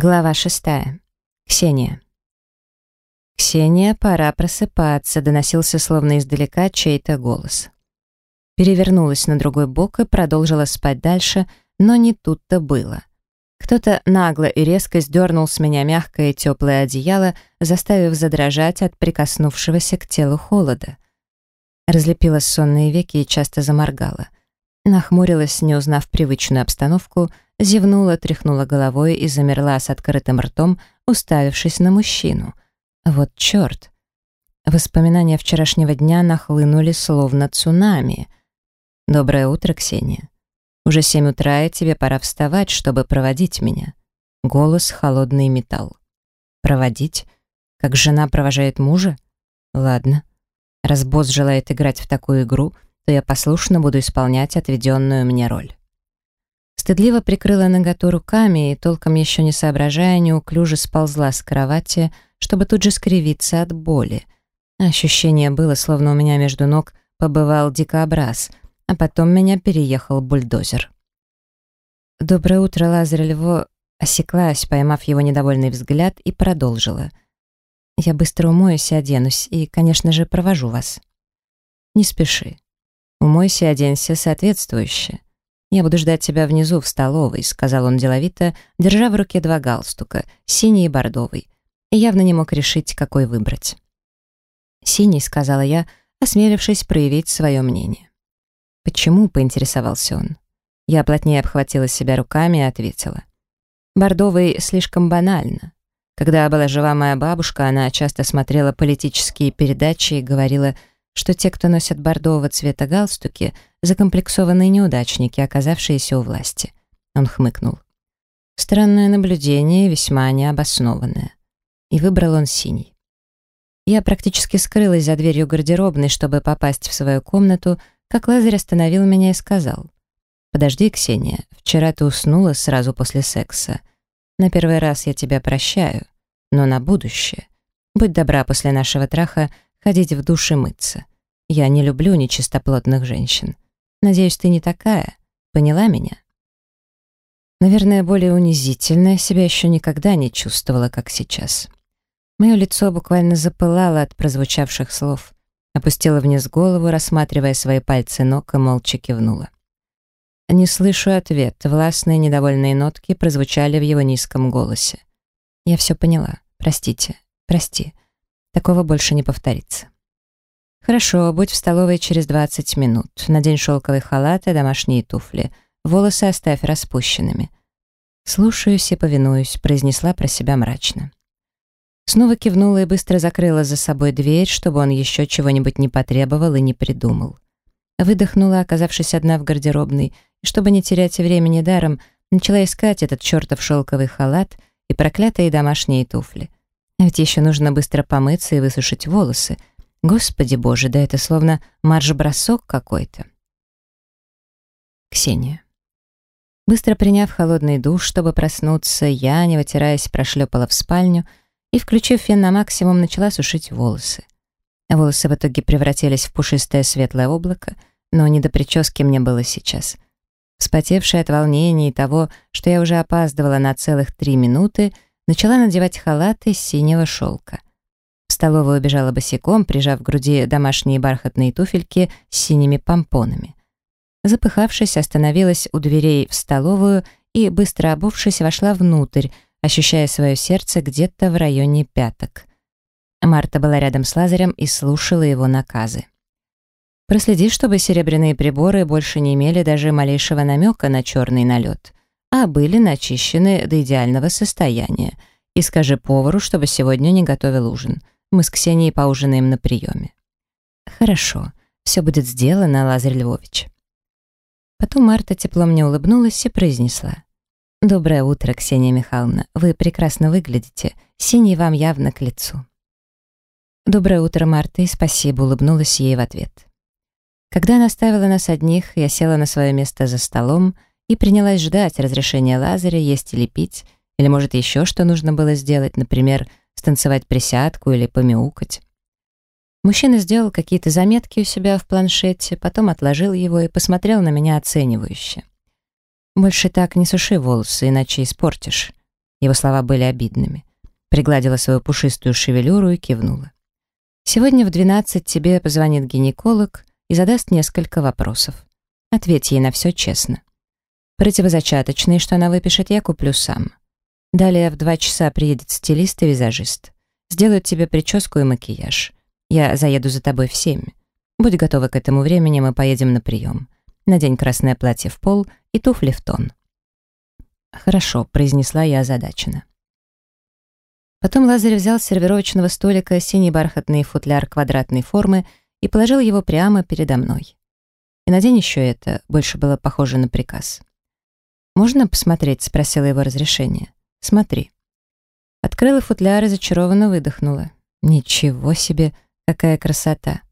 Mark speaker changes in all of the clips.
Speaker 1: Глава шестая. Ксения. «Ксения, пора просыпаться», — доносился словно издалека чей-то голос. Перевернулась на другой бок и продолжила спать дальше, но не тут-то было. Кто-то нагло и резко сдернул с меня мягкое теплое одеяло, заставив задрожать от прикоснувшегося к телу холода. Разлепила сонные веки и часто заморгала. Нахмурилась, не узнав привычную обстановку — зевнула, тряхнула головой и замерла с открытым ртом, уставившись на мужчину. Вот черт! Воспоминания вчерашнего дня нахлынули словно цунами. «Доброе утро, Ксения. Уже семь утра, и тебе пора вставать, чтобы проводить меня». Голос — холодный металл. «Проводить? Как жена провожает мужа? Ладно. Раз босс желает играть в такую игру, то я послушно буду исполнять отведенную мне роль». Стыдливо прикрыла наготу руками и, толком еще не соображая, неуклюже сползла с кровати, чтобы тут же скривиться от боли. Ощущение было, словно у меня между ног побывал дикобраз, а потом меня переехал бульдозер. «Доброе утро, Лазарь Льво!» осеклась, поймав его недовольный взгляд, и продолжила. «Я быстро умоюсь и оденусь, и, конечно же, провожу вас». «Не спеши. Умойся и оденься соответствующе. «Я буду ждать тебя внизу, в столовой», — сказал он деловито, держа в руке два галстука, синий и бордовый, и явно не мог решить, какой выбрать. «Синий», — сказала я, осмелившись проявить свое мнение. «Почему?» — поинтересовался он. Я плотнее обхватила себя руками и ответила. «Бордовый слишком банально. Когда была жива моя бабушка, она часто смотрела политические передачи и говорила — что те, кто носят бордового цвета галстуки, закомплексованные неудачники, оказавшиеся у власти. Он хмыкнул. Странное наблюдение, весьма необоснованное. И выбрал он синий. Я практически скрылась за дверью гардеробной, чтобы попасть в свою комнату, как Лазарь остановил меня и сказал. «Подожди, Ксения, вчера ты уснула сразу после секса. На первый раз я тебя прощаю, но на будущее. Будь добра после нашего траха ходить в душ и мыться. Я не люблю нечистоплотных женщин. Надеюсь, ты не такая. Поняла меня? Наверное, более унизительно себя еще никогда не чувствовала, как сейчас. Мое лицо буквально запылало от прозвучавших слов. Опустила вниз голову, рассматривая свои пальцы ног, и молча кивнула. Не слышу ответ. Властные недовольные нотки прозвучали в его низком голосе. Я все поняла. Простите. Прости. Такого больше не повторится. Хорошо, будь в столовой через 20 минут. Надень шелковый халат и домашние туфли. Волосы оставь распущенными. «Слушаюсь и повинуюсь», — произнесла про себя мрачно. Снова кивнула и быстро закрыла за собой дверь, чтобы он еще чего-нибудь не потребовал и не придумал. Выдохнула, оказавшись одна в гардеробной, и чтобы не терять времени даром, начала искать этот чертов шелковый халат и проклятые домашние туфли. А ведь еще нужно быстро помыться и высушить волосы. Господи боже, да это словно марш-бросок какой-то. Ксения. Быстро приняв холодный душ, чтобы проснуться, я, не вытираясь, прошлепала в спальню и, включив фен на максимум, начала сушить волосы. Волосы в итоге превратились в пушистое светлое облако, но не до прически мне было сейчас. Вспотевшая от волнения и того, что я уже опаздывала на целых три минуты, начала надевать халат из синего шелка. Столовую убежала босиком, прижав к груди домашние бархатные туфельки с синими помпонами. Запыхавшись, остановилась у дверей в столовую и, быстро обувшись, вошла внутрь, ощущая свое сердце где-то в районе пяток. Марта была рядом с Лазарем и слушала его наказы. Проследи, чтобы серебряные приборы больше не имели даже малейшего намека на черный налет а были начищены до идеального состояния. И скажи повару, чтобы сегодня не готовил ужин. Мы с Ксенией поужинаем на приеме». «Хорошо, все будет сделано, Лазарь Львович». Потом Марта тепло мне улыбнулась и произнесла. «Доброе утро, Ксения Михайловна. Вы прекрасно выглядите. Синий вам явно к лицу». «Доброе утро, Марта, и спасибо», — улыбнулась ей в ответ. Когда она оставила нас одних, я села на свое место за столом, и принялась ждать разрешения Лазаря есть или пить, или, может, еще что нужно было сделать, например, станцевать присядку или помяукать. Мужчина сделал какие-то заметки у себя в планшете, потом отложил его и посмотрел на меня оценивающе. «Больше так не суши волосы, иначе испортишь». Его слова были обидными. Пригладила свою пушистую шевелюру и кивнула. «Сегодня в 12 тебе позвонит гинеколог и задаст несколько вопросов. Ответь ей на все честно. Противозачаточные, что она выпишет, я куплю сам. Далее в два часа приедет стилист и визажист. Сделают тебе прическу и макияж. Я заеду за тобой в семь. Будь готова к этому времени, мы поедем на прием. Надень красное платье в пол и туфли в тон». «Хорошо», — произнесла я озадаченно. Потом Лазарь взял с сервировочного столика синий бархатный футляр квадратной формы и положил его прямо передо мной. «И надень еще это», больше было похоже на приказ. «Можно посмотреть?» — спросила его разрешение. «Смотри». Открыла футляр и зачарованно выдохнула. «Ничего себе, какая красота!»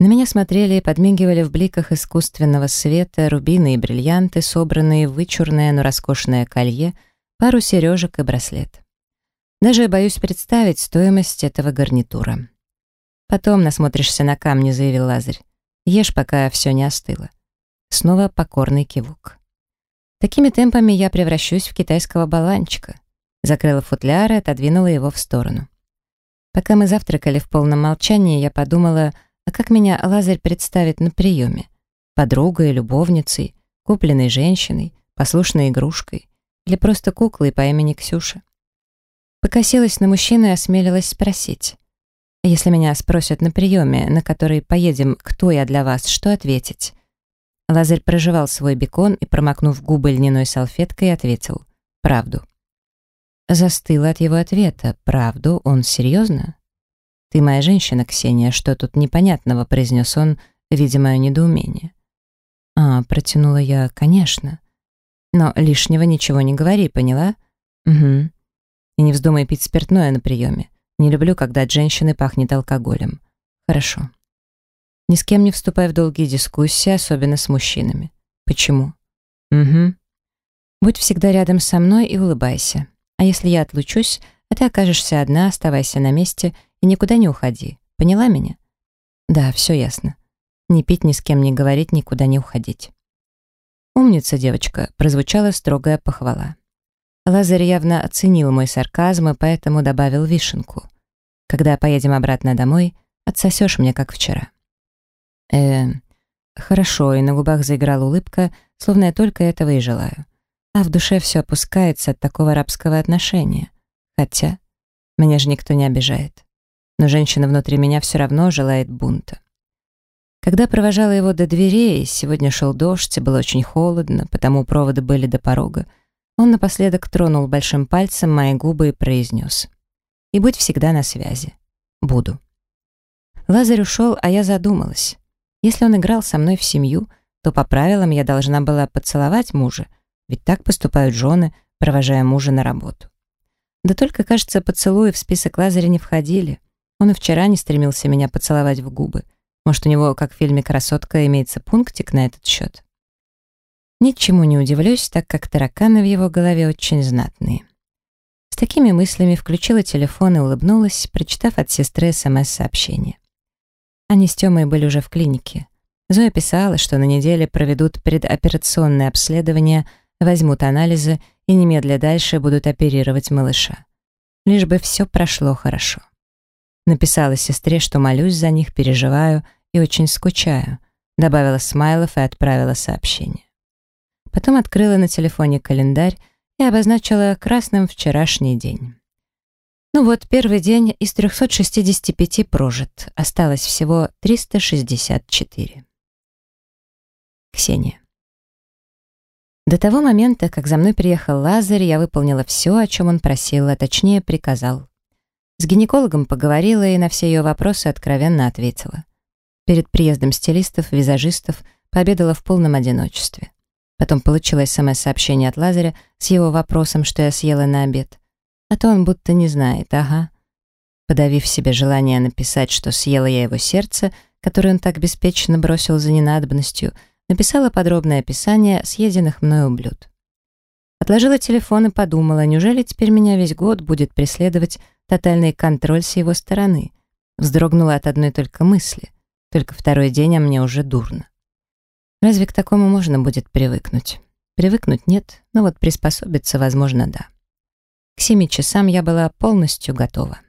Speaker 1: На меня смотрели и подмигивали в бликах искусственного света рубины и бриллианты, собранные в вычурное, но роскошное колье, пару сережек и браслет. Даже боюсь представить стоимость этого гарнитура. «Потом насмотришься на камни», — заявил Лазарь. «Ешь, пока все не остыло». Снова покорный кивок. Такими темпами я превращусь в китайского болванчика. Закрыла футляр и отодвинула его в сторону. Пока мы завтракали в полном молчании, я подумала, а как меня Лазарь представит на приеме? Подругой, любовницей, купленной женщиной, послушной игрушкой или просто куклой по имени Ксюша? Покосилась на мужчину и осмелилась спросить. «Если меня спросят на приеме, на который поедем, кто я для вас, что ответить?» Лазарь прожевал свой бекон и, промокнув губы льняной салфеткой, ответил «Правду». Застыла от его ответа «Правду? Он серьезно?» «Ты моя женщина, Ксения, что тут непонятного?» произнес он, видя недоумение. «А, протянула я, конечно. Но лишнего ничего не говори, поняла?» «Угу. И не вздумай пить спиртное на приеме. Не люблю, когда от женщины пахнет алкоголем. Хорошо. Ни с кем не вступай в долгие дискуссии, особенно с мужчинами. Почему? Угу. Будь всегда рядом со мной и улыбайся. А если я отлучусь, а ты окажешься одна, оставайся на месте и никуда не уходи. Поняла меня? Да, все ясно. Не пить, ни с кем не говорить, никуда не уходить. «Умница, девочка», — прозвучала строгая похвала. Лазарь явно оценил мой сарказм и поэтому добавил вишенку. «Когда поедем обратно домой, отсосешь мне, как вчера». «Э, хорошо», и на губах заиграла улыбка, словно я только этого и желаю. А в душе все опускается от такого рабского отношения. Хотя, меня же никто не обижает. Но женщина внутри меня все равно желает бунта. Когда провожала его до дверей, сегодня шел дождь, и было очень холодно, потому проводы были до порога, он напоследок тронул большим пальцем мои губы и произнес. «И будь всегда на связи. Буду». Лазарь ушел, а я задумалась. Если он играл со мной в семью, то по правилам я должна была поцеловать мужа, ведь так поступают жены, провожая мужа на работу. Да только, кажется, поцелуи в список Лазаря не входили. Он и вчера не стремился меня поцеловать в губы. Может, у него, как в фильме «Красотка», имеется пунктик на этот счет? Ничему не удивлюсь, так как тараканы в его голове очень знатные. С такими мыслями включила телефон и улыбнулась, прочитав от сестры СМС-сообщение. Они с Тёмой были уже в клинике. Зоя писала, что на неделе проведут предоперационное обследование, возьмут анализы и немедля дальше будут оперировать малыша. Лишь бы все прошло хорошо. Написала сестре, что молюсь за них, переживаю и очень скучаю. Добавила смайлов и отправила сообщение. Потом открыла на телефоне календарь и обозначила красным вчерашний день. Ну вот, первый день из 365 прожит. Осталось всего 364. Ксения. До того момента, как за мной приехал Лазарь, я выполнила все, о чем он просил, а точнее приказал. С гинекологом поговорила и на все ее вопросы откровенно ответила. Перед приездом стилистов, визажистов пообедала в полном одиночестве. Потом получила СМС-сообщение от Лазаря с его вопросом, что я съела на обед. А то он будто не знает, ага. Подавив себе желание написать, что съела я его сердце, которое он так беспечно бросил за ненадобностью, написала подробное описание съеденных мною блюд. Отложила телефон и подумала, неужели теперь меня весь год будет преследовать тотальный контроль с его стороны? Вздрогнула от одной только мысли. Только второй день, а мне уже дурно. Разве к такому можно будет привыкнуть? Привыкнуть нет, но вот приспособиться, возможно, да. К семи часам я была полностью готова.